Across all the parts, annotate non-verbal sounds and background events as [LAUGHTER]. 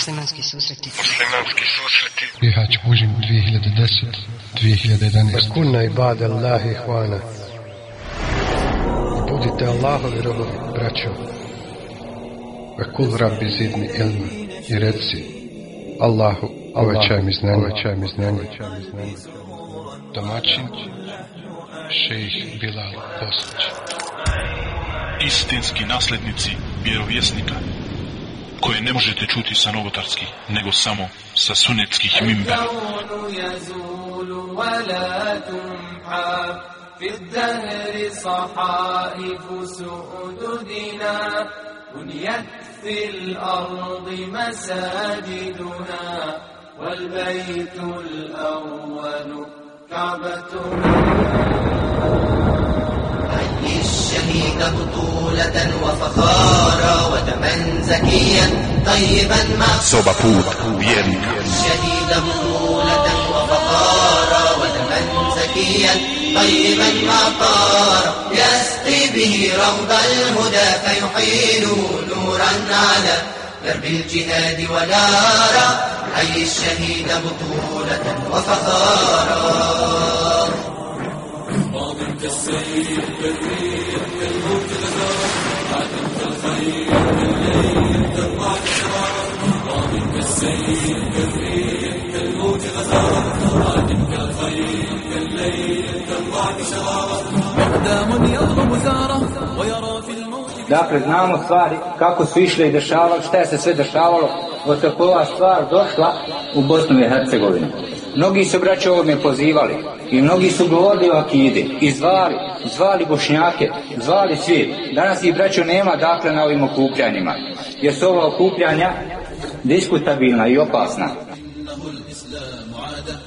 Muslimanski susreti. Muslimanski susreti. Bihać Bužim 2010 2011 Kuna i bade Allahi hvana. I budite Allahovi robovi, braćo. Ve kul rabbi zidni ilma. I reci Allahu, uvećaj mi znanje, uvećaj mi znanje. Domaćin Šejih Bilal Bosnić Istinski naslednici vjerovjesnika koje ne možete čuti sa novotarskih, nego samo sa sunetskih mimbera. في الأرض مساجدنا والبيت الأول كعبتنا الشهيد بطولة وفخارا ودما زكيا طيبا vjernika. الشهيد بطولة وفخارا ودما زكيا طيبا ما طار. يسقي به روض الهدى فيحيل نورا على درب الجهاد ونارا. حي الشهيد بطولة وفخارا. عدمت السير بالريح بالموت غزارة عدمت الخير بالليل تطلع بشرارة ويرى في الم... Dakle, znamo stvari kako su išle i dešavalo, šta je se sve dešavalo, od kako ova stvar došla u Bosnu i Hercegovinu. Mnogi su braće ovome pozivali i mnogi su govorili o akidi i zvali, zvali bošnjake, zvali svijet. Danas ih braćo nema dakle na ovim okupljanjima, jer su ova okupljanja diskutabilna i opasna.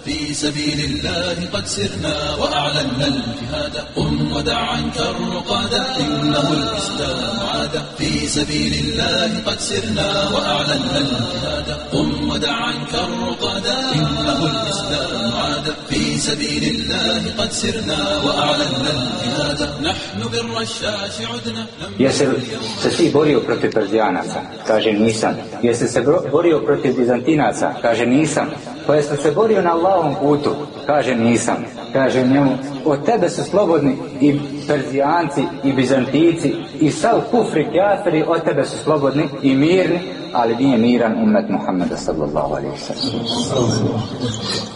في سبيل الله قد سرنا وأعلنا الجهاد. قم ودع عنك الرقاد إنه الإسلام عاد في سبيل الله قد سرنا وأعلنا الجهاد. قم ودع عنك الرقاد إنه الإسلام عاد سبيل الله قد سرنا وأعلنا الجهاد نحن بالرشاش عدنا لم Jesi se ti borio protiv Perzijanaca? Kaže nisam. Jesi se bro- borio protiv Bizantinaca? Kaže nisam. Pa jesi se borio na Allahovom putu? Kaže nisam. Kaže njemu, od tebe su slobodni i Perzijanci i Bizantijci i sav kufri kjafiri od tebe su slobodni i mirni, ali nije miran umet Muhammeda sallallahu alaihi sallam.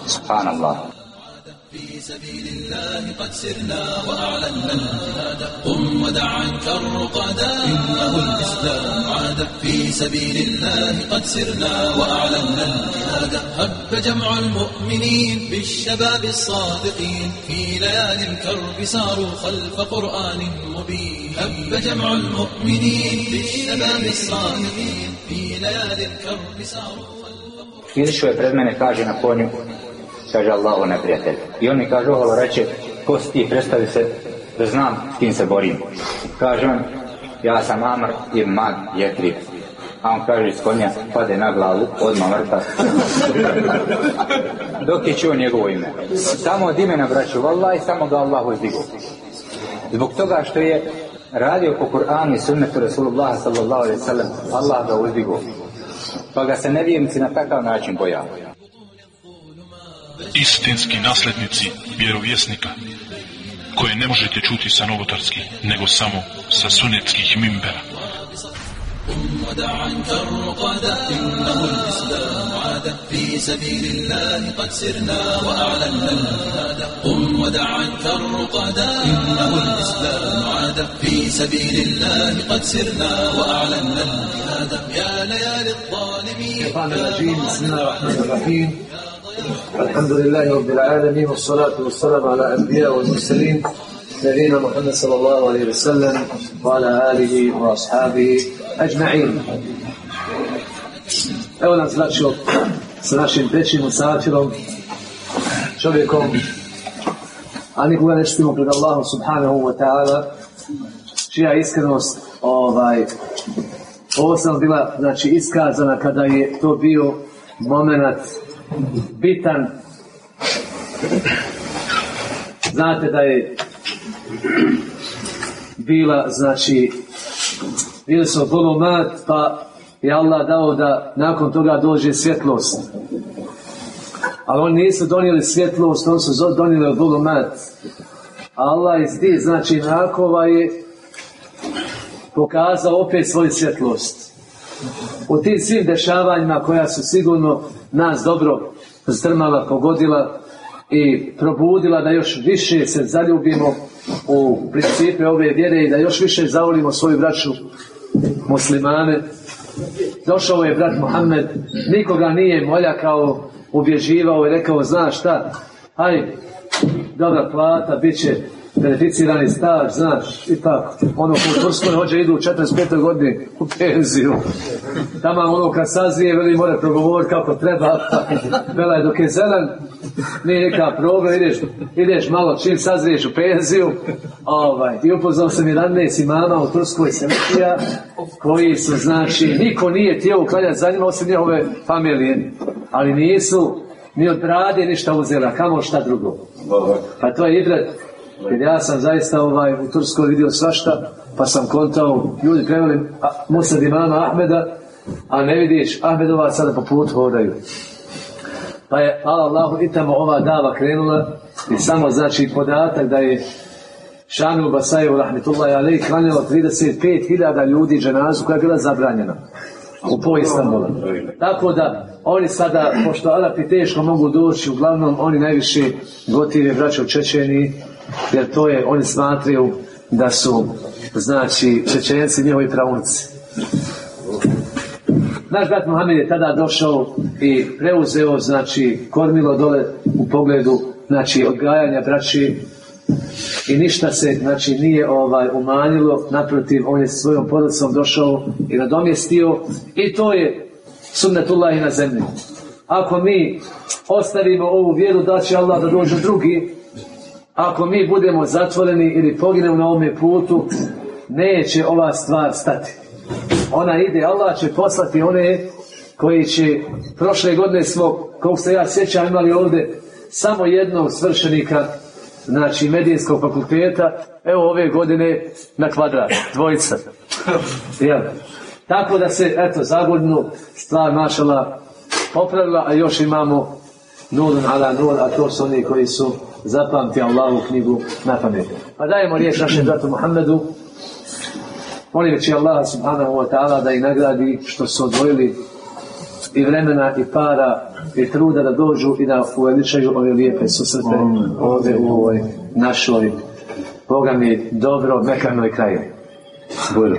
Subhanallah. في سبيل الله قد سرنا وأعلنا الجهاد. قم ودع عنك الرقاد. إنه الإسلام عاد. في سبيل الله قد سرنا وأعلنا الجهاد. هب جمع المؤمنين بالشباب الصادقين. في ليالي الكرب ساروا خلف قرآن مبين. هب جمع المؤمنين بالشباب الصادقين. في ليالي الكرب ساروا Izišao je pred mene, kaže na konju, kaže Allahu neprijatelj. I on mi kaže, oholo reče, ko si ti, predstavi se, da znam s kim se borim. Kaže on, ja sam Amr i Mad Jetrib. A on kaže iz konja, pade na glavu, odmah mrtav. [LAUGHS] Dok je čuo njegovo ime. Samo od imena braću, vallahi, samo ga Allah uzdigo. Zbog toga što je radio po Kur'anu i sunnetu Rasulullah sallallahu alaihi sallam, Allah ga uzdigo. Pa ga se nevijemci na takav način bojavaju Istinski naslednici vjerovjesnika koje ne možete čuti sa novotarskih, nego samo sa sunetskih mimbera. ودع عنك الرقاد إنه الإسلام عاد في سبيل الله قد سرنا وأعلنا الجهاد قم ودع عنك الرقاد إنه الإسلام عاد في سبيل الله قد سرنا وأعلنا الجهاد يا ليالي الظالمين الشيطان الرجيم بسم الله الرحمن الرحيم الحمد لله رب العالمين والصلاة والسلام على الأنبياء والمرسلين نبينا محمد صلى الله عليه وسلم وعلى آله وأصحابه أجمعين. أولا سلاشو سلاشين بيشي مسافرون شو بيكم أنا قوة نشتمو قد الله سبحانه وتعالى شيا إسكنوس ovaj, ovo sam bila znači, iskazana kada je bitan. Znate da je bila, znači, bili su volumat, pa je Allah dao da nakon toga dođe svjetlost. Ali oni nisu donijeli svjetlost, oni su donijeli mat. Allah iz tih znači nakova je pokazao opet svoju svjetlost. U tim svim dešavanjima koja su sigurno nas dobro zdrmala, pogodila i probudila da još više se zaljubimo u principe ove vjere i da još više zavolimo svoju braću muslimane. Došao je brat Mohamed, nikoga nije moljakao, ubježivao i rekao, znaš šta, hajde, dobra plata, bit će beneficirani staž, znaš, ipak, ono ko u Turskoj hođe idu u 45. godini u penziju. Tamo ono kad sazrije, veli mora progovoriti kako treba. Vela dok je zelen, nije neka problem, ideš, ideš malo čim sazriješ u penziju. Ovaj, I upoznao sam i si mama u Turskoj semitija, koji su, znači, niko nije htio uklanjati za njima osim njihove familije. Ali nisu ni od brade ništa uzela, kamo šta drugo. Pa to je ibret jer ja sam zaista ovaj, u Turskoj vidio svašta, pa sam kontao, ljudi preveli Musad imama Ahmeda, a ne vidiš Ahmedova sada po putu hodaju. Pa je Allah i tamo ova dava krenula i samo znači podatak da je Šanu Basaju rahmetullahi alaih klanjalo 35.000 ljudi dženazu koja je bila zabranjena u po Istanbula. Tako da oni sada, pošto Arapi teško mogu doći, uglavnom oni najviše gotive vraćaju u Čečeniji, jer to je, oni smatraju da su, znači, Čečenci njihovi pravunci. Naš brat Mohamed je tada došao i preuzeo, znači, kormilo dole u pogledu, znači, odgajanja braći i ništa se, znači, nije ovaj umanjilo, naprotiv, on je svojom porodicom došao i nadomjestio i to je sunnetullah na zemlji. Ako mi ostavimo ovu vjeru da će Allah da dođu drugi, ako mi budemo zatvoreni ili poginemo na ovome putu, neće ova stvar stati. Ona ide, Allah će poslati one koji će prošle godine smo, koliko se ja sjećam, imali ovdje samo jednog svršenika, znači medijskog fakulteta, evo ove godine na kvadrat, dvojica. Jel? Tako da se, eto, za stvar mašala popravila, a još imamo nulun ala nul, a to su oni koji su zapamti Allahu knjigu na pamet. Pa dajemo riječ našem bratu Muhammedu, će Allah subhanahu wa ta'ala da ih nagradi što su odvojili i vremena i para i truda da dođu i da uveličaju ove lijepe susrete ovdje u ovoj našoj Boga mi dobro mekanoj kraju. Budu.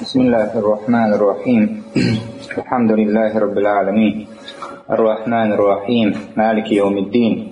Bismillahirrahmanirrahim. Alhamdulillahi rabbil alamin. الرحمن الرحيم مالك يوم الدين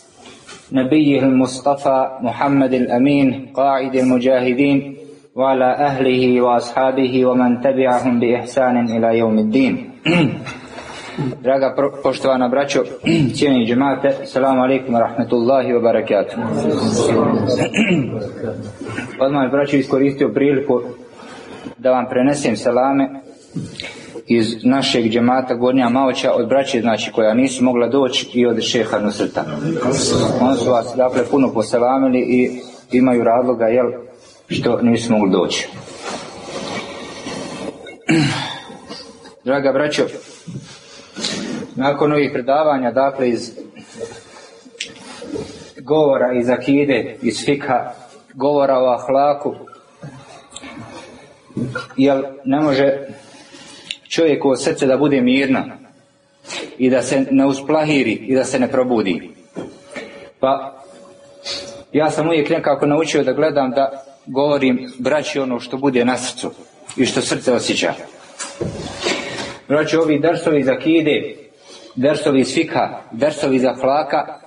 نبيه المصطفى محمد الأمين قاعد المجاهدين وعلى أهله وأصحابه ومن تبعهم بإحسان إلى يوم الدين Draga poštovana braćo, cijeni džemate, salamu alaikum rahmetullahi wa barakatuh. Odmah braćo iskoristio priliku da vam prenesem salame iz našeg džemata Gornja Maoća od braće znači koja nisu mogla doći i od šeha Nusrta. Oni su vas dakle puno poselamili i imaju razloga jel što nisu mogli doći. [CLEARS THROAT] Draga braćo, nakon ovih predavanja, dakle iz govora iz akide, iz fika, govora o ahlaku, jel ne može čovjekovo srce da bude mirno i da se ne usplahiri i da se ne probudi. Pa ja sam uvijek nekako naučio da gledam da govorim braći ono što bude na srcu i što srce osjeća. Braći ovi drsovi za kide, drsovi iz fika, drsovi za flaka,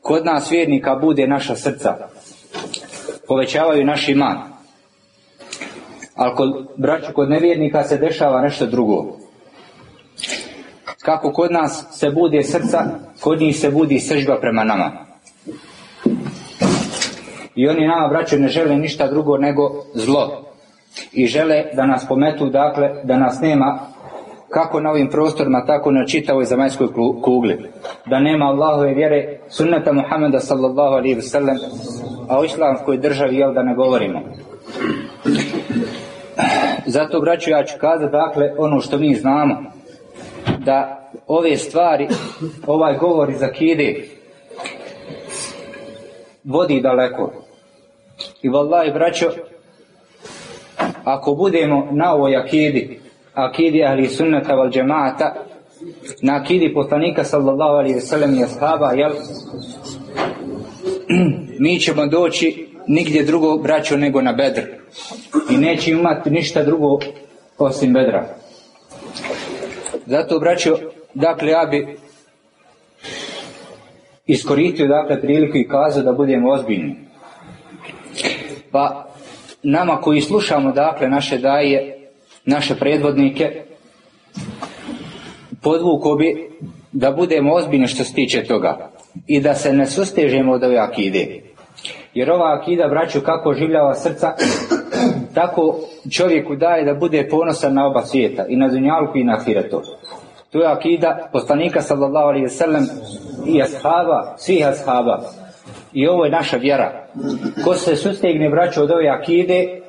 kod nas vjernika bude naša srca. Povećavaju naš iman. Ali kod braću, kod nevjernika se dešava nešto drugo. Kako kod nas se bude srca, kod njih se budi sržba prema nama. I oni nama, braću, ne žele ništa drugo nego zlo. I žele da nas pometu, dakle, da nas nema kako na ovim prostorima, tako na čitavoj zemaljskoj kugli. Da nema Allahove vjere, sunneta Muhammeda sallallahu alaihi sallam, a o islamskoj državi, jel da ne govorimo. Zato, braću, ja ću kazati, dakle, ono što mi znamo, da ove stvari, ovaj govor iz akide, vodi daleko. I vallahi, braćo, ako budemo na ovoj akidi, akidi ahli sunnata val džemata, na akidi poslanika sallallahu alaihi sallam i ashaba, jel, [CLEARS THROAT] mi ćemo doći nigdje drugo braćo nego na bedr. I neće imati ništa drugo osim bedra. Zato braćo, dakle ja bi iskoristio dakle priliku i kazao da budemo ozbiljni. Pa nama koji slušamo dakle naše daje, naše predvodnike, podvuko bi da budemo ozbiljni što se tiče toga i da se ne sustežemo od ove akide. Jer ova akida, braću, kako življava srca, [CLEARS THROAT] tako čovjeku daje da bude ponosan na oba svijeta, i na dunjalku i na ahiretu. To je akida poslanika sallallahu alaihi sallam i ashaba, svih ashaba. I ovo je naša vjera. Ko se sustegne, braću, od ove akide,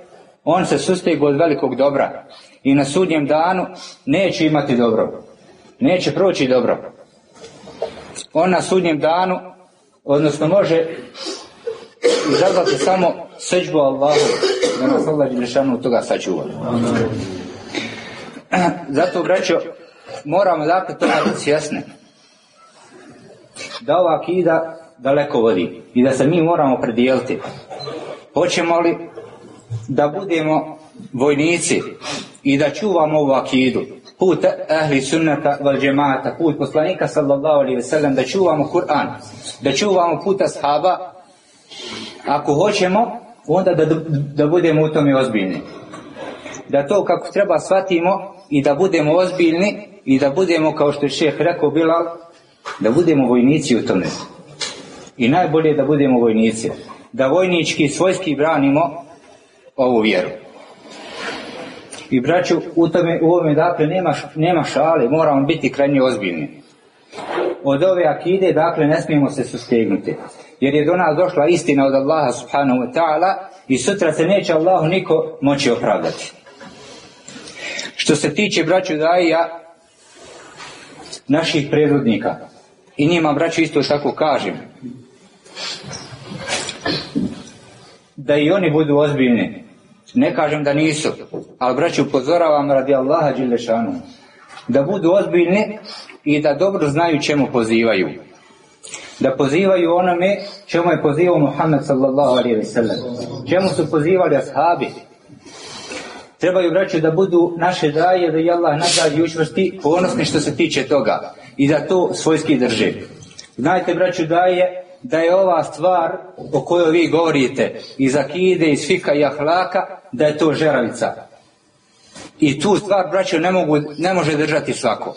on se sustegne od velikog dobra. I na sudnjem danu neće imati dobro. Neće proći dobro. On na sudnjem danu, odnosno može izazvati samo seđbu Allahu, da nas Allah Đelešanu toga sačuva. Zato, braćo, moramo dakle toga biti svjesni. Da ova akida daleko vodi i da se mi moramo predijeliti. Hoćemo li da budemo vojnici i da čuvamo ovu akidu, put ahli sunnata val džemata, put poslanika sallallahu alaihi sallam, da čuvamo Kur'an, da čuvamo put ashaba, ako hoćemo, onda da, da budemo u tome ozbiljni. Da to kako treba shvatimo i da budemo ozbiljni i da budemo, kao što je šeh rekao Bilal, da budemo vojnici u tome. I najbolje da budemo vojnici. Da vojnički, svojski branimo ovu vjeru. I braću, u, tome, u ovome dakle nema, nema šale, moramo biti krajnje ozbiljni. Od ove akide dakle ne smijemo se sustegnuti. Jer je do nas došla istina od Allaha subhanahu wa ta'ala i sutra se neće Allahu niko moći opravdati. Što se tiče braću daja naših predvodnika i njima braću isto tako kažem da i oni budu ozbiljni ne kažem da nisu ali braću upozoravam radi Allaha Đilešanu da budu ozbiljni i da dobro znaju čemu pozivaju da pozivaju onome čemu je pozivao Muhammed sallallahu alaihi sallam. Čemu su pozivali ashabi? Trebaju braću da budu naše daje da je Allah nagradi učvrsti ponosni što se tiče toga i da to svojski drže. Znajte braću daje da je ova stvar o kojoj vi govorite iz akide, iz fika i ahlaka da je to žeravica. I tu stvar braću ne, mogu, ne može držati svako.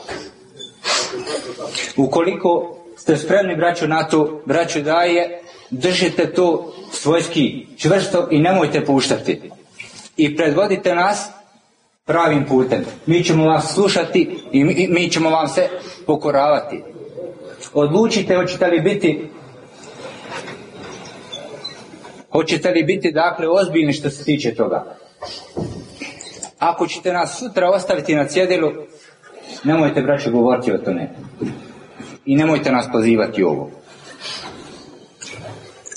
Ukoliko ste spremni braću na to braću daje držite to svojski čvrsto i nemojte puštati i predvodite nas pravim putem. Mi ćemo vas slušati i mi, mi ćemo vam se pokoravati. Odlučite hoćete li biti hoćete li biti dakle ozbiljni što se tiče toga. Ako ćete nas sutra ostaviti na cjedilu, nemojte braće govoriti o tome. I nemojte nas pozivati ovo.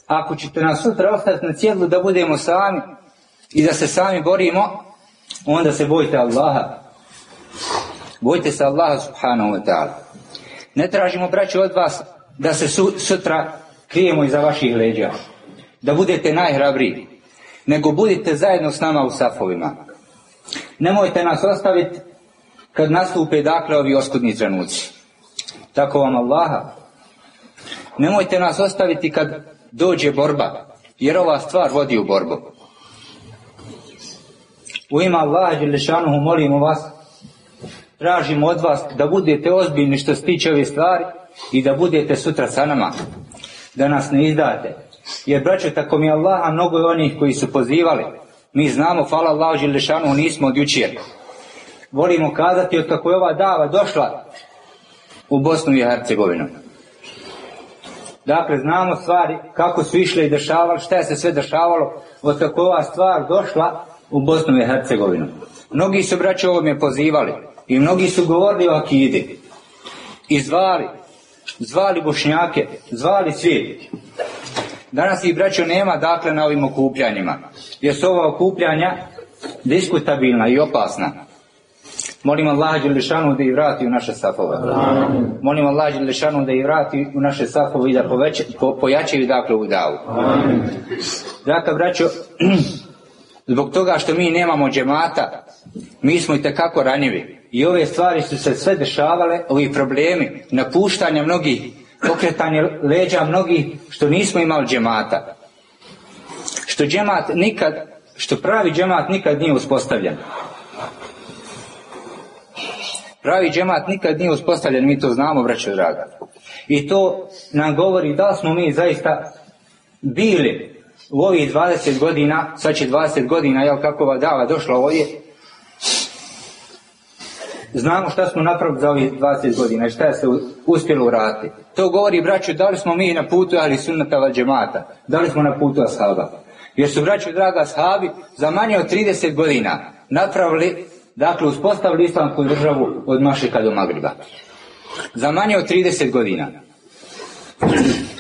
Ako ćete nas sutra ostaviti na cjedilu da budemo sami, i da se sami borimo, onda se bojite Allaha. Bojte se Allaha subhanahu wa ta'ala. Ne tražimo, braći, od vas da se su, sutra krijemo iza vaših leđa. Da budete najhrabriji. Nego budite zajedno s nama u safovima. Nemojte nas ostaviti kad nastupe dakle ovi oskudni trenuci. Tako vam Allaha. Nemojte nas ostaviti kad dođe borba. Jer ova stvar vodi u borbu. U ime Allaha Đelešanuhu molimo vas, tražimo od vas da budete ozbiljni što se tiče ove stvari i da budete sutra sa nama, da nas ne izdate. Jer braćo, tako mi Allaha, mnogo je onih koji su pozivali. Mi znamo, hvala Allahu Đelešanuhu, nismo od jučer. Volimo kazati od kako je ova dava došla u Bosnu i Hercegovinu. Dakle, znamo stvari kako su išle i dešavali, šta je se sve dešavalo od kako ova stvar došla u Bosnu i Hercegovinu. Mnogi su braće ovome pozivali i mnogi su govorili o akidi i zvali, zvali bošnjake, zvali svijet. Danas ih braćo nema dakle na ovim okupljanjima, jer su ova okupljanja diskutabilna i opasna. Molim Allah Đelešanu da ih vrati u naše safove. Molim Allah Đelešanu da ih vrati u naše safove i da po, pojačaju dakle u davu. Dakle, braćo, [CLEARS THROAT] zbog toga što mi nemamo džemata, mi smo i tekako ranjivi. I ove stvari su se sve dešavale, ovi problemi, napuštanja mnogih, pokretanje leđa mnogih, što nismo imali džemata. Što džemat nikad, što pravi džemat nikad nije uspostavljen. Pravi džemat nikad nije uspostavljen, mi to znamo, braćo draga. I to nam govori da smo mi zaista bili u ovih 20 godina, sad će 20 godina, jel kako ova dava došla ovdje, znamo šta smo napravili za ovih 20 godina i šta je se uspjelo uraditi. To govori, braću, da li smo mi na putu ali sunnata val džemata, da li smo na putu ashaba. Jer su, braću, draga ashabi, za manje od 30 godina napravili Dakle, uspostavili islamsku državu od Mašika do Magriba. Za manje od 30 godina.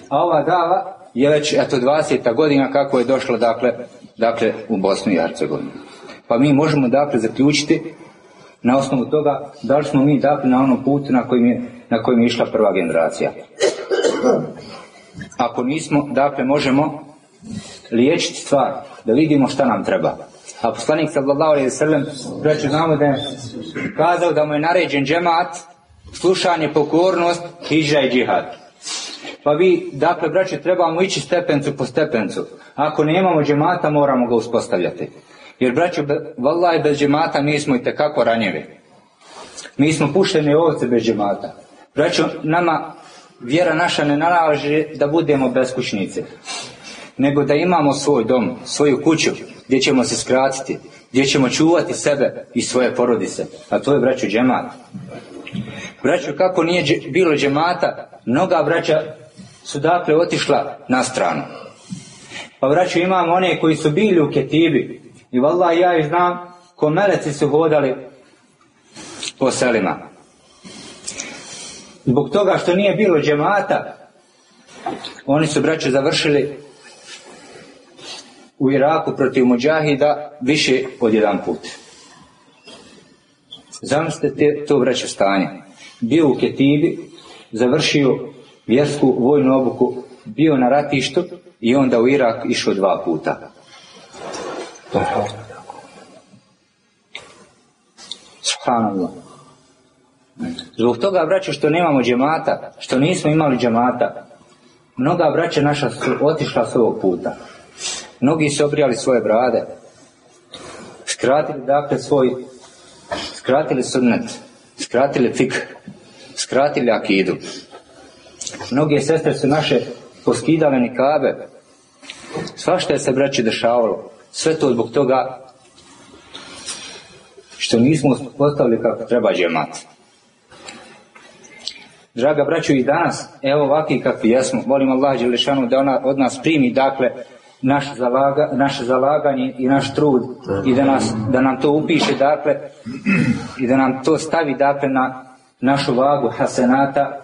A ova dava je već eto 20. godina kako je došlo dakle, dakle u Bosnu i Hercegovinu. Pa mi možemo dakle zaključiti na osnovu toga da li smo mi dakle na onom putu na kojim je, na kojim je išla prva generacija. Ako nismo, dakle možemo liječiti stvar, da vidimo šta nam treba. A poslanik sallallahu alaihi sallam, braću znamo da je kazao da mu je naređen džemat, slušanje, pokornost, hiđa i džihad. Pa vi, dakle, braću, trebamo ići stepencu po stepencu. Ako nemamo džemata, moramo ga uspostavljati. Jer, braću, vallaj, bez džemata mi smo i tekako ranjivi. Mi smo pušteni ovce bez džemata. Braću, nama vjera naša ne nalaže da budemo beskućnici nego da imamo svoj dom, svoju kuću, gdje ćemo se skratiti, gdje ćemo čuvati sebe i svoje porodice. A to je, braću, džemat. Braću, kako nije bilo džemata, mnoga braća su dakle otišla na stranu. Pa braću, imamo one koji su bili u Ketibi. I vallaha ja ih znam, ko meleci su hodali po selima. Zbog toga što nije bilo džemata, oni su braću završili u Iraku protiv muđahida više od jedan put. Zamislite to vraća stanje. Bio u Ketibi, završio vjersku vojnu obuku, bio na ratištu i onda u Irak išao dva puta. Zbog toga, braćo, što nemamo džemata, što nismo imali džemata, mnoga braća naša su otišla s ovog puta. Mnogi su obrijali svoje brade, skratili dakle svoj, skratili sunnet, skratili fik, skratili akidu. Mnoge sestre su naše poskidale nikabe. Svašta je se braći dešavalo. Sve to zbog toga što nismo postavili kako treba džemat. Draga braću i danas, evo ovakvi kakvi jesmo, molim Allah Đelešanu da ona od nas primi, dakle, naš zalaga, naše zalaganje i naš trud i da, nas, da nam to upiše dakle i da nam to stavi dakle na našu vagu hasenata.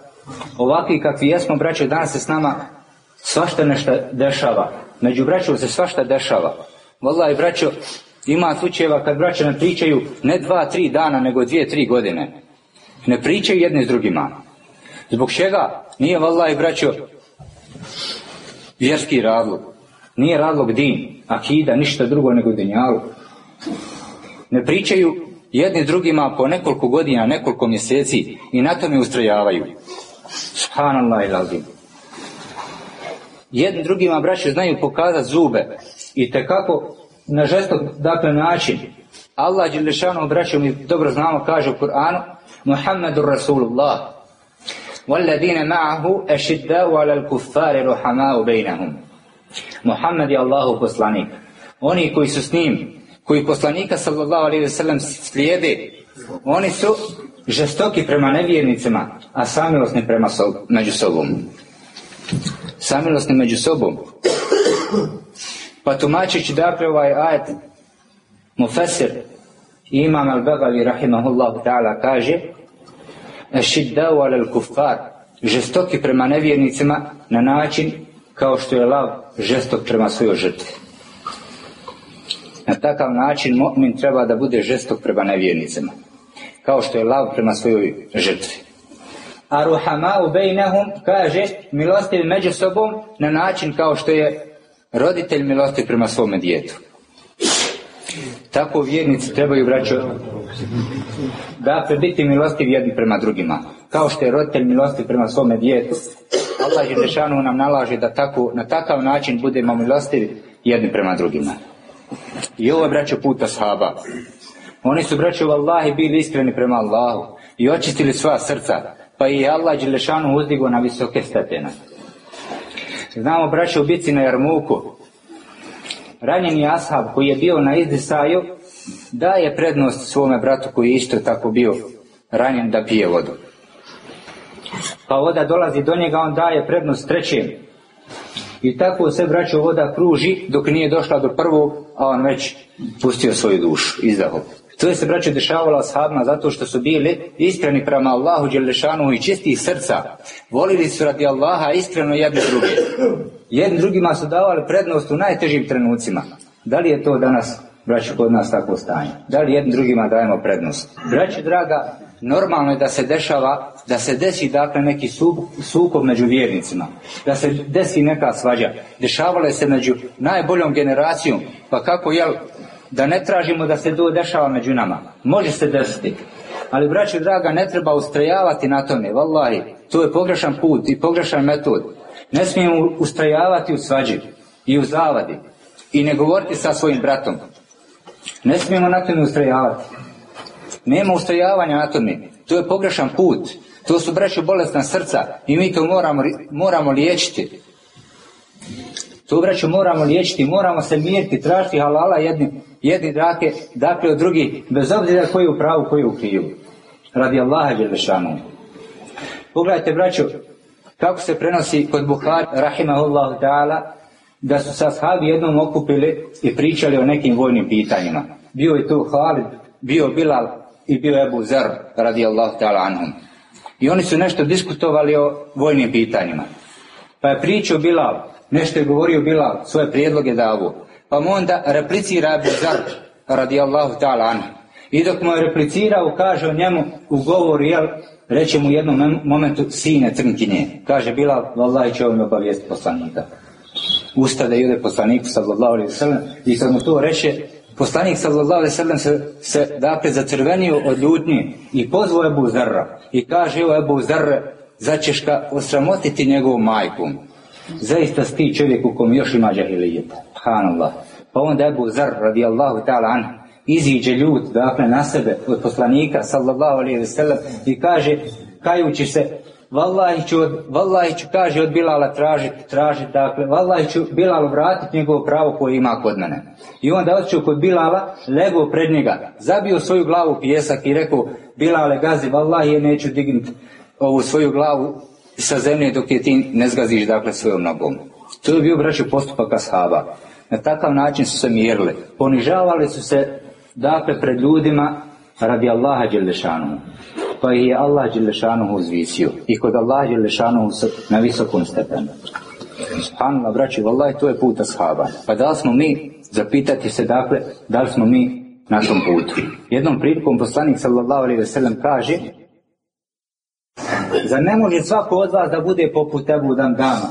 Ovakvi kakvi jesmo braćo danas se s nama svašta nešto dešava. Među braćom se svašta dešava. Wallahi braćo ima slučajeva kad braće ne pričaju ne dva, tri dana nego dvije, tri godine. Ne pričaju jedni s drugima. Zbog čega? Nije vallahi braćo vjerski razlog nije razlog din, akida, ništa drugo nego dinjalu. Ne pričaju jedni drugima po nekoliko godina, nekoliko mjeseci i na tome ustrojavaju. Subhanallah i lazim. Jedni drugima, braće, znaju pokazati zube i tekako na žestok, dakle, način Allah Đelešanu, braćo mi dobro znamo, kaže u Kur'anu Muhammedur Rasulullah والذين معه أشداء على الكفار رحماء بينهم Muhammed je Allahu poslanik. Oni koji su s njim, koji poslanika sallallahu alaihi ve sellem slijede, oni su žestoki prema nevjernicima, a samilosni prema među sobom. Samilosni među sobom. Pa tumačići dakle ovaj ajet Mufesir Imam al-Bagavi rahimahullahu ta'ala kaže al kuffar žestoki prema nevjernicima na način kao što je lav žestok prema svojoj žrtvi. Na takav način mu'min treba da bude žestok prema nevjernicima. Kao što je lav prema svojoj žrtvi. A ruhamau bejnehum kaže milostiv među sobom na način kao što je roditelj milostiv prema svome djetu. Tako vjernici trebaju braćo dakle biti milostivi jedni prema drugima. Kao što je roditelj milostiv prema svome djetu, Allah Želešanu nam nalaže da tako, na takav način budemo milostivi jedni prema drugima. I ovo je braćo puta sahaba. Oni su braćo Allahi bili iskreni prema Allahu i očistili svoja srca, pa i Allah Đelešanu uzdigo na visoke stepene. Znamo braćo u bici na Jarmuku, ranjeni ashab koji je bio na izdisaju, daje prednost svome bratu koji je isto tako bio ranjen da pije vodu. Pa voda dolazi do njega, on daje prednost trećem. I tako se braćo voda kruži dok nije došla do prvog, a on već pustio svoju dušu, izdaho. To je se braćo dešavalo ashabima zato što su bili iskreni prema Allahu Đelešanu i čistih srca. Volili su radi Allaha iskreno jedni drugi. Jedni drugima su davali prednost u najtežim trenucima. Da li je to danas, braćo, kod nas takvo stanje? Da li jednim drugima dajemo prednost? Braćo draga, normalno je da se dešava, da se desi dakle neki sukob među vjernicima, da se desi neka svađa. Dešavalo se među najboljom generacijom, pa kako jel, da ne tražimo da se to dešava među nama. Može se desiti. Ali, braćo draga, ne treba ustrajavati na tome. Wallahi, to je pogrešan put i pogrešan metod. Ne smijemo ustrajavati u svađi i u zavadi i ne govoriti sa svojim bratom. Ne smijemo na tome ustrajavati. Nema ustrajavanja na tome. To je pogrešan put. To su braćo bolesna srca i mi to moramo, moramo liječiti. To braćo moramo liječiti, moramo se miriti, tražiti halala jedni, jedni drake, dakle od drugih, bez obzira koji je u pravu, koji je u krivu. Radi Allaha Đelešanu. Pogledajte braćo, kako se prenosi kod Buhari, rahimahullahu ta'ala, da su se ashabi jednom okupili i pričali o nekim vojnim pitanjima. Bio je tu Halid, bio Bilal i bio Ebu Zer, radijallahu ta'ala anhum. I oni su nešto diskutovali o vojnim pitanjima. Pa je pričao Bilal, nešto je govorio Bilal, svoje prijedloge davo. Pa mu onda replicira Ebu Zer, radijallahu ta'ala anhum. I dok mu je replicirao, kaže o njemu u govoru, jel, reče mu u jednom momentu, sine crnkinje. Kaže Bilal, vallahi će ovim obavijesti poslanika. Ustade i ode poslaniku, sallallahu alaihi sallam, i sad mu to reče, Poslanik sallallahu alejhi ve se, se dakle zacrvenio od ljudnje i pozvao Ebu Zarra i kaže evo Ebu Zarra začeška osramotiti njegovu majku. Zaista sti čovjek u kom još ima džahilijeta. Pa onda Ebu Zar radijallahu ta'ala an iziđe ljud dakle na sebe od poslanika sallallahu alejhi ve sellem i kaže kajući se Wallahi ću, od, ću, kaže, od Bilala tražiti, tražiti, dakle, Wallahi ću Bilalu vratiti njegovo pravo koje ima kod mene. I onda otišao kod Bilala, legao pred njega, zabio svoju glavu pjesak i rekao, Bilale, gazi, Wallahi je neću dignuti ovu svoju glavu sa zemlje dok je ti ne zgaziš, dakle, svojom nogom. To je bio, braću, postupak ashaba. Na takav način su se mjerili. Ponižavali su se, dakle, pred ljudima radi Allaha Đelešanu pa je Allah Đelešanuhu uzvisio i kod Allah Đelešanuhu na visokom stepenu. Subhanallah, braći, vallahi, to je put ashaba. Pa da smo mi, zapitati se dakle, da smo mi na tom putu. Jednom prilikom poslanik sallallahu alaihi sellem kaže Zar ne može svako od vas da bude poput Ebu Damdama?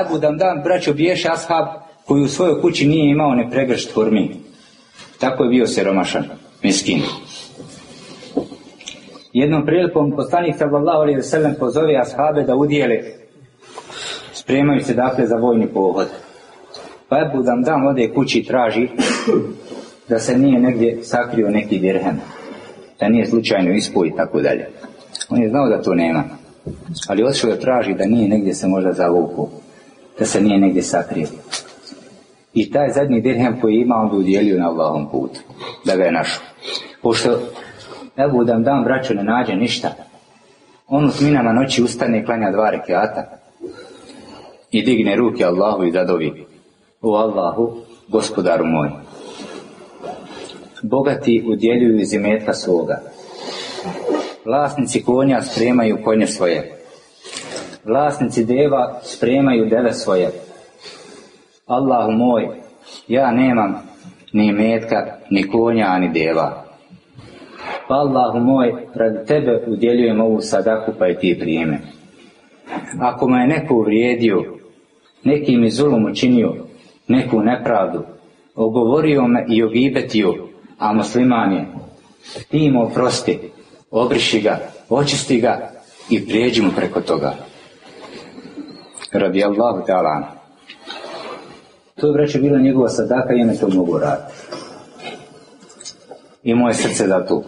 Ebu Damdam, braćo, biješ ashab koji u svojoj kući nije imao ne pregršt hurmi. Tako je bio siromašan, miskin. Jednom prilikom poslanik sallallahu alejhi ve sellem pozove ashabe da udjele spremaju se dakle za vojni pohod. Pa Ebu Damdam ode kući traži da se nije negdje sakrio neki dirhem, da nije slučajno ispoj i tako dalje. On je znao da to nema, ali otišao da traži da nije negdje se možda zavuku, da se nije negdje sakrio. I taj zadnji dirhem koji ima, on bi na Allahom putu, da ga je našao. Pošto Ebu da dan braću ne nađe ništa, on u tminama noći ustane i klanja dva rekiata i digne ruke Allahu i zadovi. O Allahu, gospodaru moj. Bogati udjeljuju iz imetka svoga. Vlasnici konja spremaju konje svoje. Vlasnici deva spremaju deve svoje. Allahu moj, ja nemam ni metka, ni konja, ni deva. Pa Allahu moj, radi tebe udjeljujem ovu sadaku pa i ti prijeme. Ako me je neko uvrijedio, neki mi zulum učinio, neku nepravdu, ogovorio me i ogibetio, a musliman je, ti mu oprosti, obriši ga, očisti ga i prijeđi mu preko toga. Radi Allahu ta'ala. To je vreće bila njegova sadaka i ja ne to mogu raditi. I moje srce da tu.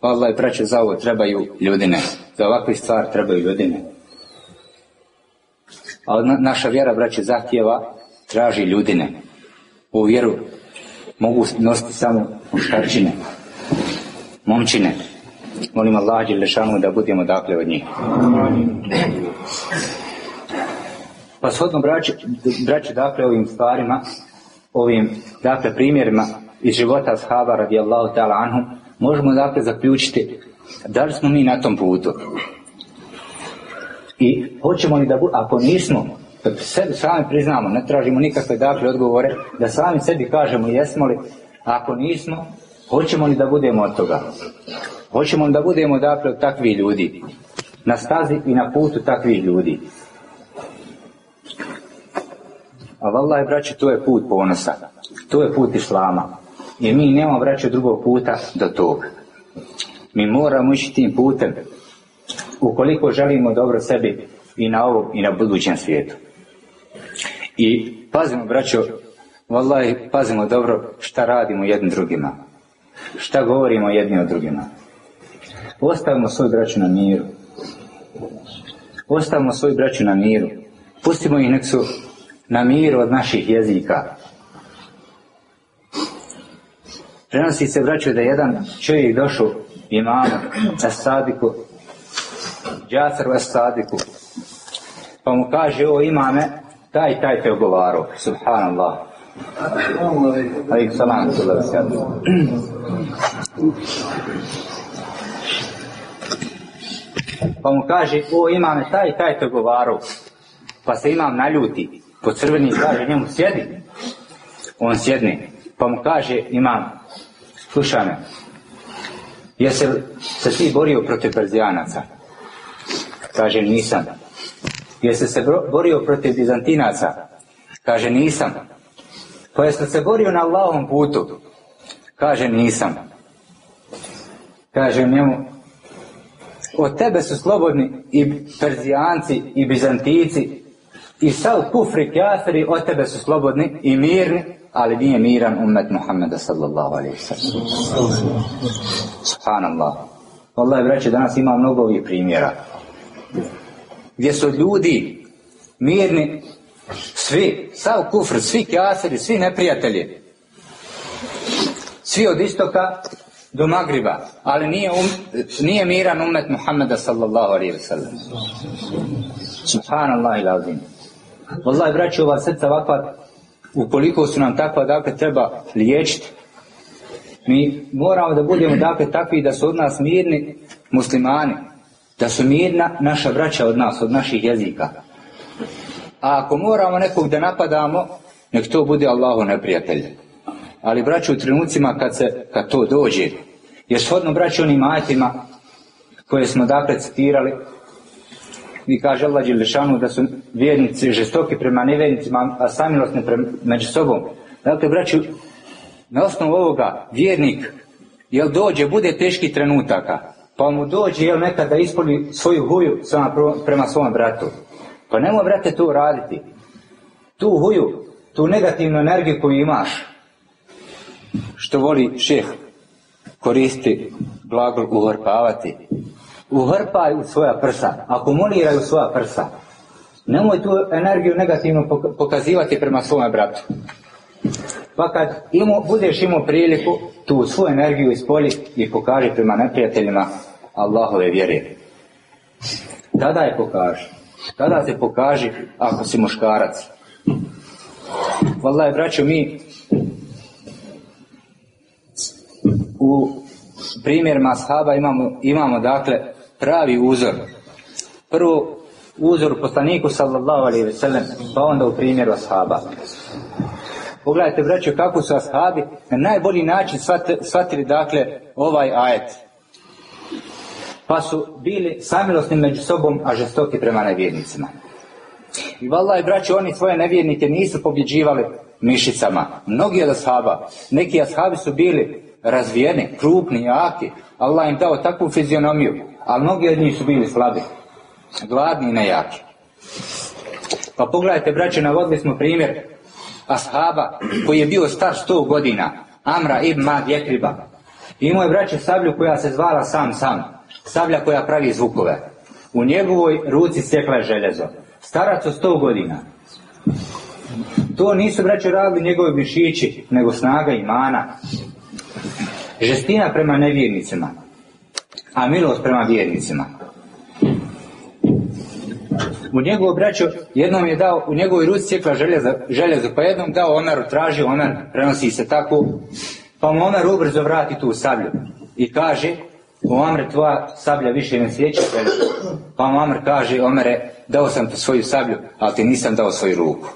Allah i braće za ovo trebaju ljudine. Za ovakve stvari trebaju ljudine. A naša vjera, braće, zahtjeva, traži ljudine. U vjeru mogu nositi samo muškarčine, momčine. Molim Allah Đelešanu da budemo dakle od njih. Pa shodno braće, braće dakle ovim stvarima, ovim dakle primjerima iz života shaba radijallahu ta'ala anhum, možemo dakle zaključiti da li smo mi na tom putu. I hoćemo li da bu, ako nismo, sebi sami priznamo, ne tražimo nikakve dakle odgovore, da sami sebi kažemo jesmo li, ako nismo, hoćemo li da budemo od toga. Hoćemo li da budemo dakle od takvih ljudi, na stazi i na putu takvih ljudi. A vallaha braće, to je put ponosa, to je put Islama. I mi nemamo braće drugog puta do toga. Mi moramo ići tim putem ukoliko želimo dobro sebi i na ovom i na budućem svijetu. I pazimo, braćo, vallahi, pazimo dobro šta radimo jednim drugima. Šta govorimo jedni o drugima. Ostavimo svoju braću na miru. Ostavimo svoju braću na miru. Pustimo ih nek su na miru od naših jezika. Prenosi se braću da jedan čovjek došao imamu Sadiku, Džasaru Sadiku, pa mu kaže, o imame, taj, taj te ogovarao, subhanallah. Alayhi salam, Pa mu kaže, o imame, taj, taj te. Pa se imam naljuti, po crveni kaže njemu, sjedi. On sjedne, pa mu kaže, imam, slušaj me, jesi se ti borio protiv Perzijanaca? Kaže, nisam. Jesi se borio protiv Bizantinaca? Kaže, nisam. Pa jesi se borio na Allahovom putu? Kaže, nisam. Kaže njemu, od tebe su slobodni i Perzijanci i Bizantici i sav kufri kafiri od tebe su slobodni i mirni, ali nije miran umet Muhammeda sallallahu alaihi sallam. Subhanallah. Wallahi, braće, danas ima mnogo ovih primjera gdje su ljudi mirni, svi, sav kufr, svi kjaseri, svi neprijatelji, svi od istoka do Magriba, ali nije, um, nije miran umet Muhammeda sallallahu alaihi sallam. Subhanallah i lazim. Wallahi, braću, ova srca ovakva, ukoliko su nam takva, dakle, treba liječiti. Mi moramo da budemo, dakle, takvi da su od nas mirni muslimani, da su mirna naša braća od nas, od naših jezika. A ako moramo nekog da napadamo, nek to bude Allahu neprijatelj. Ali braću u trenucima kad, se, kad to dođe, jer shodno braću onim ajetima koje smo dakle citirali, i kaže Allah Đelešanu da su vjernici žestoki prema nevjernicima, a samilosni prema, među sobom. Dakle, braću, na osnovu ovoga vjernik, jel dođe, bude teški trenutaka, pa mu dođe jel nekad da ispoli svoju huju prema svom bratu. Pa nemoj brate to raditi. Tu huju, tu negativnu energiju koju imaš, što voli šeh koristi glagol uhrpavati. Uhrpaj u svoja prsa, akumuliraj u svoja prsa. Nemoj tu energiju negativno pok- pokazivati prema svome bratu. Pa kad imu, budeš imao priliku, tu svoju energiju ispolji i pokaži prema neprijateljima Allahove vjere. Tada je pokaži. Tada se pokaži ako si muškarac. Wallahi, braćo, mi u primjerima ashaba imamo, imamo dakle pravi uzor. Prvo uzor poslaniku sallallahu alaihi ve sellem, pa onda u primjeru ashaba. Pogledajte, braćo, kako su ashabi na najbolji način shvat- shvatili, dakle, ovaj ajet. Pa su bili samilosni među sobom, a žestoki prema nevjernicima. I vallahi, braćo, oni svoje nevjernike nisu pobjeđivali mišicama. Mnogi od ashaba, neki ashabi su bili razvijeni, krupni, jaki. Allah im dao takvu fizionomiju, a mnogi od njih su bili slabi, gladni i nejaki. Pa pogledajte, braće, navodili smo primjer ashaba koji je bio star 100 godina, Amra ibn Mad Jekriba. Imao je braće sablju koja se zvala sam sam, sablja koja pravi zvukove. U njegovoj ruci sjekla je željezo. Starac od 100 godina. To nisu braće radili njegovi mišići, nego snaga imana. Žestina prema nevjernicima, a milost prema vjernicima. U njegovu braću jednom je dao, u njegovoj ruci sjekla željezo, željezo, pa jednom dao Omeru, traži Omer, prenosi se tako, pa mu Omer ubrzo vrati tu sablju i kaže, u Omer tvoja sablja više ne sjeća. Pa mu Omer kaže, Omere, dao sam ti svoju sablju, ali ti nisam dao svoju ruku.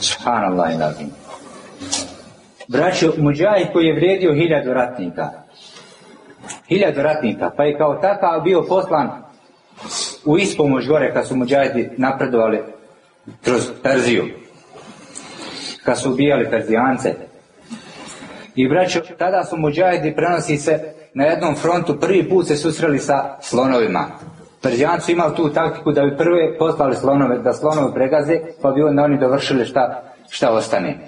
Subhanallah i. Braćo, Muđahid koji je vrijedio hiljadu ratnika, hiljadu ratnika, pa je kao takav bio poslan u ispomoć gore kad su muđahidi napredovali kroz Perziju, kad su ubijali Perzijance. I braćo, tada su muđahidi prenosi se na jednom frontu prvi put se susreli sa slonovima. Perzijanci su imali tu taktiku da bi prve poslali slonove, da slonove pregaze, pa bi onda oni dovršili šta, šta ostane.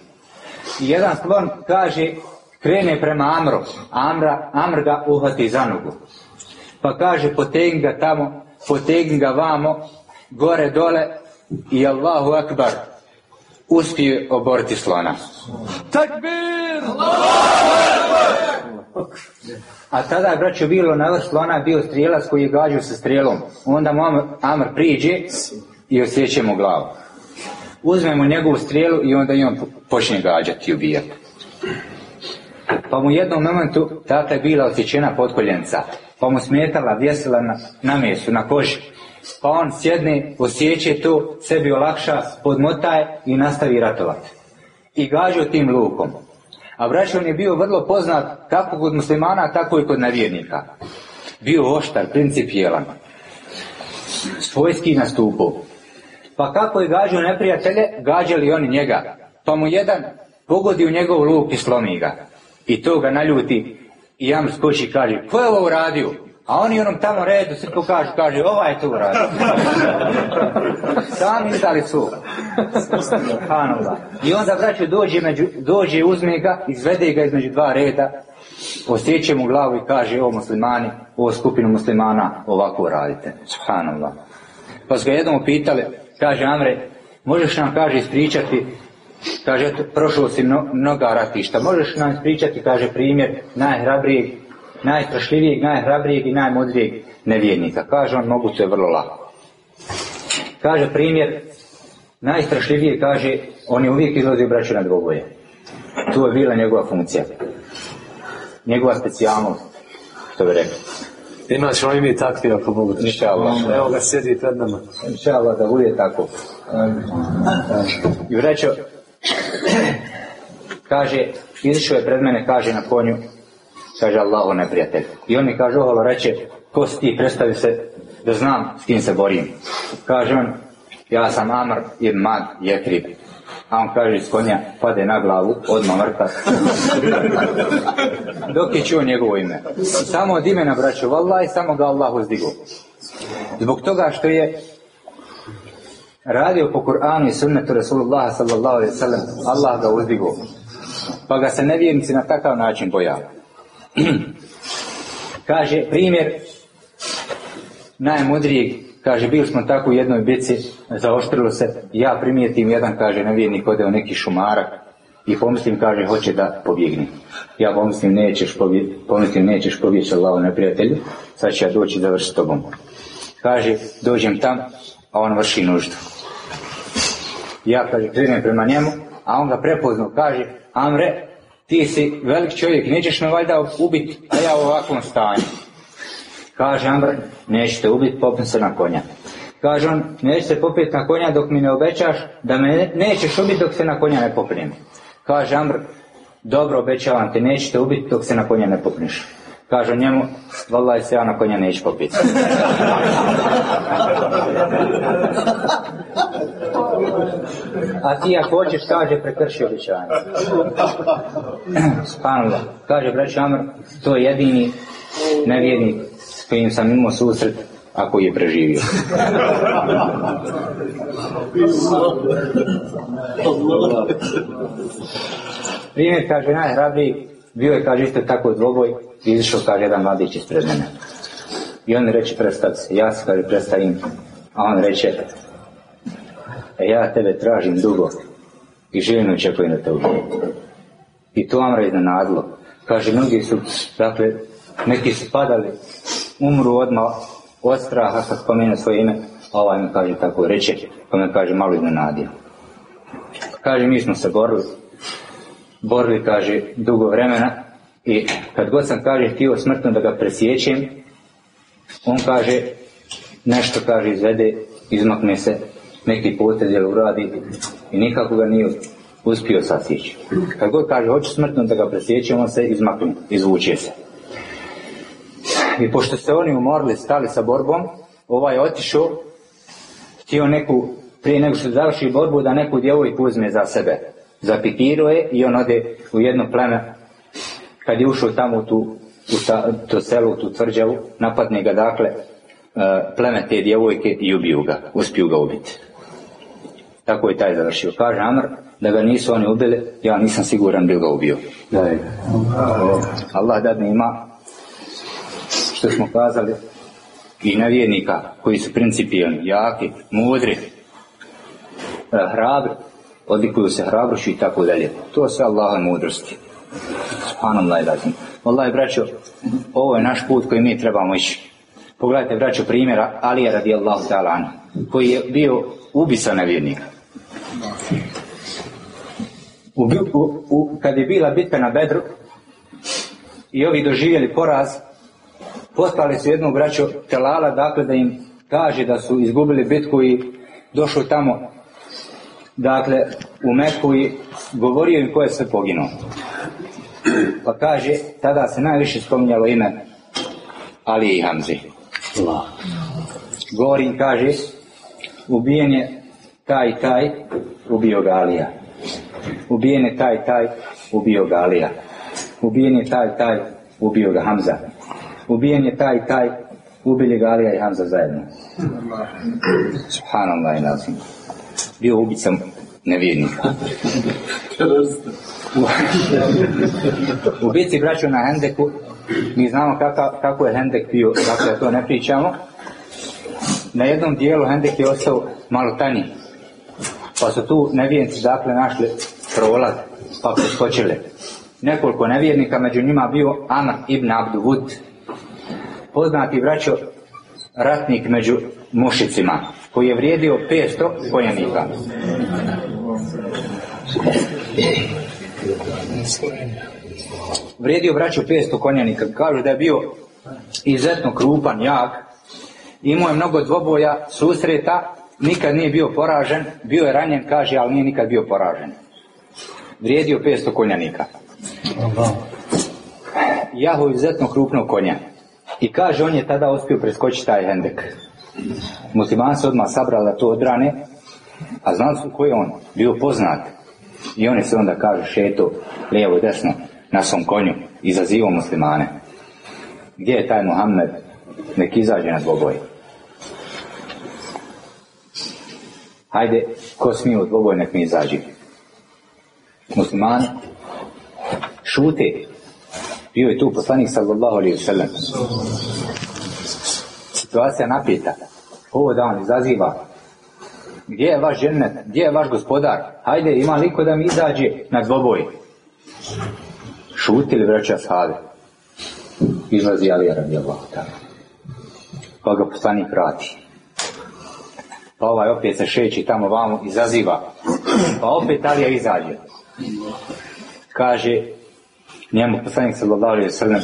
I jedan slon kaže, krene prema Amru, Amra, Amr ga uhvati za nogu. Pa kaže, potegni ga tamo, potegni ga vamo, gore dole i Allahu akbar, uspije oboriti slona. Takbir! A tada je braćo bilo na vrh slona bio strijelac koji je gađao sa strijelom. Onda mu Amr, Amr priđe i osjeće mu glavu. Uzmemo njegovu strijelu i onda i on počne gađati i ubijati. Pa mu jednom momentu tata je bila osjećena potkoljenca, pa mu smetala, vjesila na, na mesu, na koži. Pa on sjedne, osjeće to, sebi olakša, podmotaje i nastavi ratovati. I gađao tim lukom. A braćo on je bio vrlo poznat kako kod muslimana, tako i kod nevjernika. Bio oštar, principijelan. Svojski nastupao. Pa kako je gađao neprijatelje, gađali oni njega. Pa mu jedan pogodi u njegov luk i slomi ga. I to ga naljuti i jam skoči i kaže, ko je ovo uradio? A oni onom tamo redu se pokažu, kaže, ovaj je to uradio. [LAUGHS] Sami izdali su. I onda braćo dođe, među, dođe, uzme ga, izvede ga između dva reda, osjeće mu glavu i kaže, o muslimani, ovo skupinu muslimana, ovako radite. Subhanallah. Pa su ga jednom pitali, kaže Amre, možeš nam, kaže, ispričati Kaže, prošlo si mno, mnoga ratišta. Možeš nam ispričati, kaže, primjer najhrabrijeg, najstrašljivijeg, najhrabrijeg i najmudrijeg nevjernika. Kaže on, moguće je vrlo lako. Kaže primjer, najstrašljivije, kaže, on je uvijek izlazio braću na dvoboje. Tu je bila njegova funkcija. Njegova specijalnost, što bi rekao. Imat ćemo i mi takvi ako mogu. Evo ga sjedi pred nama. Inša da bude tako. I vrećo, kaže, izišao je pred mene, kaže na konju, kaže Allahu neprijatelj. I on mi kaže, oholo reče, ko si ti, predstavi se, da znam s kim se borim. Kaže on, ja sam Amr ibn Mad Jekrib. A on kaže iz konja, pade na glavu, odmah mrtav. [LAUGHS] Dok je čuo njegovo ime. Samo od imena braću, vallahi, samo ga Allah uzdigo. Zbog toga što je radio po Kur'anu i sunnetu Rasulullah sallallahu alaihi sallam, Allah ga uzdigo. Pa ga se nevjernici na takav način bojava. [CLEARS THROAT] Kaže, primjer najmudrijeg, kaže, bili smo tako u jednoj bici, zaoštrilo se, ja primijetim jedan, kaže, nevjernik ode u neki šumarak i pomislim, kaže, hoće da pobjegne. Ja pomislim, nećeš pobjeći, pomislim, nećeš pobjeći, Allaho neprijatelju, sad ću ja doći da vrši s tobom. Kaže, dođem tam, a on vrši nuždu. Ja, kaže, krenem prema njemu, a on ga prepoznao, kaže, Amre, ti si velik čovjek, nećeš me valjda ubiti, a ja u ovakvom stanju. Kaže Amr, nećete ubiti, popim se na konja. Kaže on, neće se popiti na konja dok mi ne obećaš da me nećeš ubiti dok se na konja ne popnem. Kaže Amr, dobro obećavam ti, nećete ubiti dok se na konja ne popneš. Kaže njemu, valjda se ja na konja neću popiti. A ti ako hoćeš, kaže, prekrši obećanje. Spanula. Kaže, braći Amr, to je jedini nevjernik s kojim sam imao susret, a koji je preživio. Primjer, kaže, najhrabriji, bio je, kaže, isto tako dvoboj, izišao, kaže, jedan mladić ispred mene. I on reče, prestav se, ja se, kaže, predstavim, a on reče, e, ja tebe tražim dugo i želim očekujem da te ubijem. I to Amra iznenadilo. Kaže, mnogi su, dakle, neki su padali, umru odmah od straha kad spomene svoje ime, a ovaj mi kaže tako reče, pa me kaže malo iznenadio. Kaže, mi smo se borili, borili, kaže, dugo vremena i kad god sam, kaže, htio smrtno da ga presjećem, on kaže, nešto, kaže, izvede, izmakne se, neki potez je uradi i nikako ga nije uspio sasjeći. Kad god kaže, hoću smrtno da ga presjećem, on se izmakne, izvuče se. I pošto se oni umorili, stali sa borbom, ovaj otišao, htio neku, prije nego što završi borbu, da neku djevojku uzme za sebe. Zapikirao je i on ode u jedno pleme, kad je ušao tamo u tu, u ta, to selo, u tu tvrđavu, napadne ga dakle, e, pleme te djevojke i ubiju ga, uspiju ga ubiti. Tako je taj završio. Kaže Amr, da ga nisu oni ubili, ja nisam siguran bil ga ubio. Allah da ima što smo kazali, i nevjernika koji su principijalni, jaki, mudri, e, hrabri, odlikuju se hrabrošću i tako dalje. To sve Allaha mudrosti. Subhanallah lazim. Wallahi, braćo, ovo je naš put koji mi trebamo ići. Pogledajte, braćo, primjera Alija radijallahu ta'ala koji je bio ubica nevjernika. U, u, u, kad je bila bitka na Bedru i ovi doživjeli poraz, poslali su jednog braću Telala, dakle da im kaže da su izgubili bitku i došao tamo, dakle, u Meku i govorio im ko je sve poginuo. Pa kaže, tada se najviše spominjalo ime Ali i Hamzi. Govorim, kaže, ubijen je taj taj, ubio ga Alija. Ubijen je taj taj, ubio ga Alija. Ubijen je taj taj, ubio ga Hamza ubijen je taj taj, ubili ga Alija i Hamza zajedno. Subhanallah i nazim. Bio ubica nevjernika. [LAUGHS] U bici braću na Hendeku, mi znamo kaka, kako je Hendek bio, dakle to ne pričamo. Na jednom dijelu Hendek je ostao malo tanji. Pa su tu nevjernici dakle našli prolaz, pa preskočili. Nekoliko nevjernika, među njima bio Amr ibn Abduvud, poznati braćo ratnik među mušicima koji je vrijedio 500 konjanika. Vrijedio braćo 500 konjanika. Kažu da je bio izuzetno krupan, jak. Imao je mnogo dvoboja, susreta, nikad nije bio poražen, bio je ranjen, kaže, ali nije nikad bio poražen. Vrijedio 500 konjanika. Jaho izuzetno krupnog konja. I kaže, on je tada uspio preskočiti taj hendek. Muslimani se odmah sabrali da to odrane, a znali su ko je on, bio poznat. I oni se onda kaže šeto lijevo desno na svom konju, izazivao muslimane. Gdje je taj Muhammed? Nek izađe na dvoboj. Hajde, ko smije u dvoboj, nek mi izađe. Muslimani Šute. Bio je tu poslanik sallallahu alaihi sallam. Situacija napijeta. Ovo da on izaziva. Gdje je vaš ženet? Gdje je vaš gospodar? Hajde, ima liko da mi izađe na dvoboj. Šutili vraća sahabe. Izlazi Alija radijallahu. Pa ga poslanik vrati. Pa ovaj opet se šeći tamo vamo, izaziva. Pa opet Alija izađe. Kaže, njemu poslanik sallallahu alaihi sallam,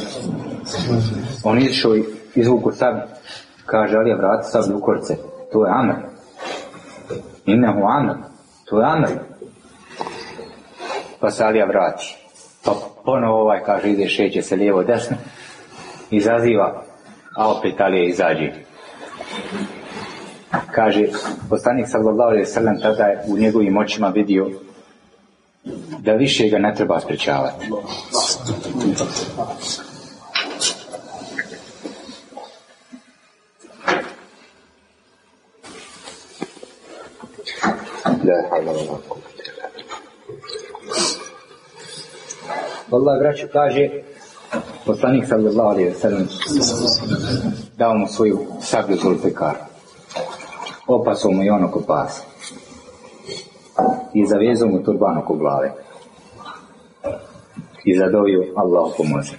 on išao i izvuku sad, kaže Alija vrati sad u. To je Amr. Innehu Amr. To je Amr. Pa se vrati. Pa ponovo ovaj kaže ide šeće se lijevo desno. Izaziva. A opet Alija izađe. Kaže, poslanik sallallahu alaihi sallam tada je u njegovim očima vidio da više ga ne treba sprečavati. Allah braću kaže poslanik sallallahu alaihi wa sallam dao mu svoju sablju zulfikar opasao mu i ono ko pas i zavezao mu turban oko glave. I zadovio Allah pomozi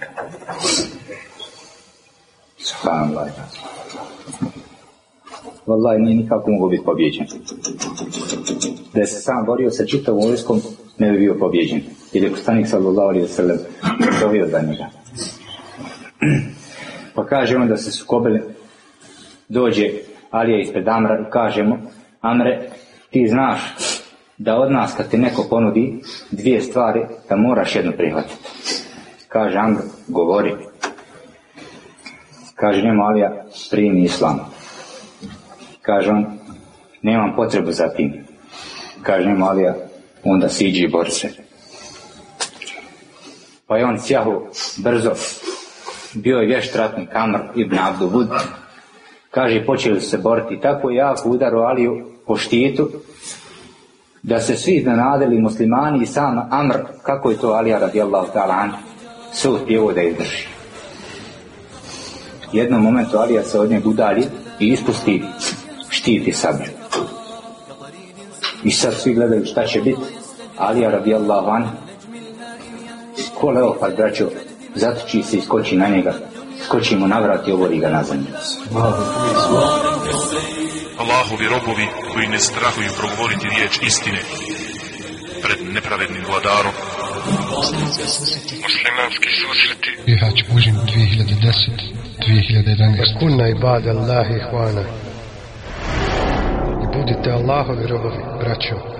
Subhanallah. Wallahi nije nikako mogao biti pobjeđen. Da se sam borio sa čitavom vojskom, ne bi bio pobjeđen. Jer je poslanik sallallahu alaihi sallam dovio za njega. Pa kaže on da se sukobili, dođe Alija ispred Amra kaže mu, Amre, ti znaš da od nas kad ti neko ponudi dvije stvari, da moraš jednu prihvatiti. Kaže Amr, govori. Kaže njemu Alija, primi islam. Kaže on, nemam potrebu za tim. Kaže njemu Alija, onda siđi i bori se. Pa je on sjahu brzo. Bio je vješt ratni Amr ibn Abduvud. Kaže, počeli se boriti. Tako je jako udaro Aliju po štitu, da se svi iznenadili muslimani i sam Amr, kako je to Alija radijallahu ta'ala se uspjevo da izdrži. Jednom momentu Alija se od njega udalji i ispusti štiti sablju. I sad svi gledaju šta će biti. Alija radijallahu ko leopard braćo, zatoči se i skoči na njega, skoči mu na vrat i ovori ga na zemlju. Allahovi robovi koji ne strahuju progovoriti riječ istine pred nepravednim vladarom. Muslimanski susreti Bihać Bužim 2010 2011 Kunna ibad Allahi hvana. I budite Allahovi robovi, braćo.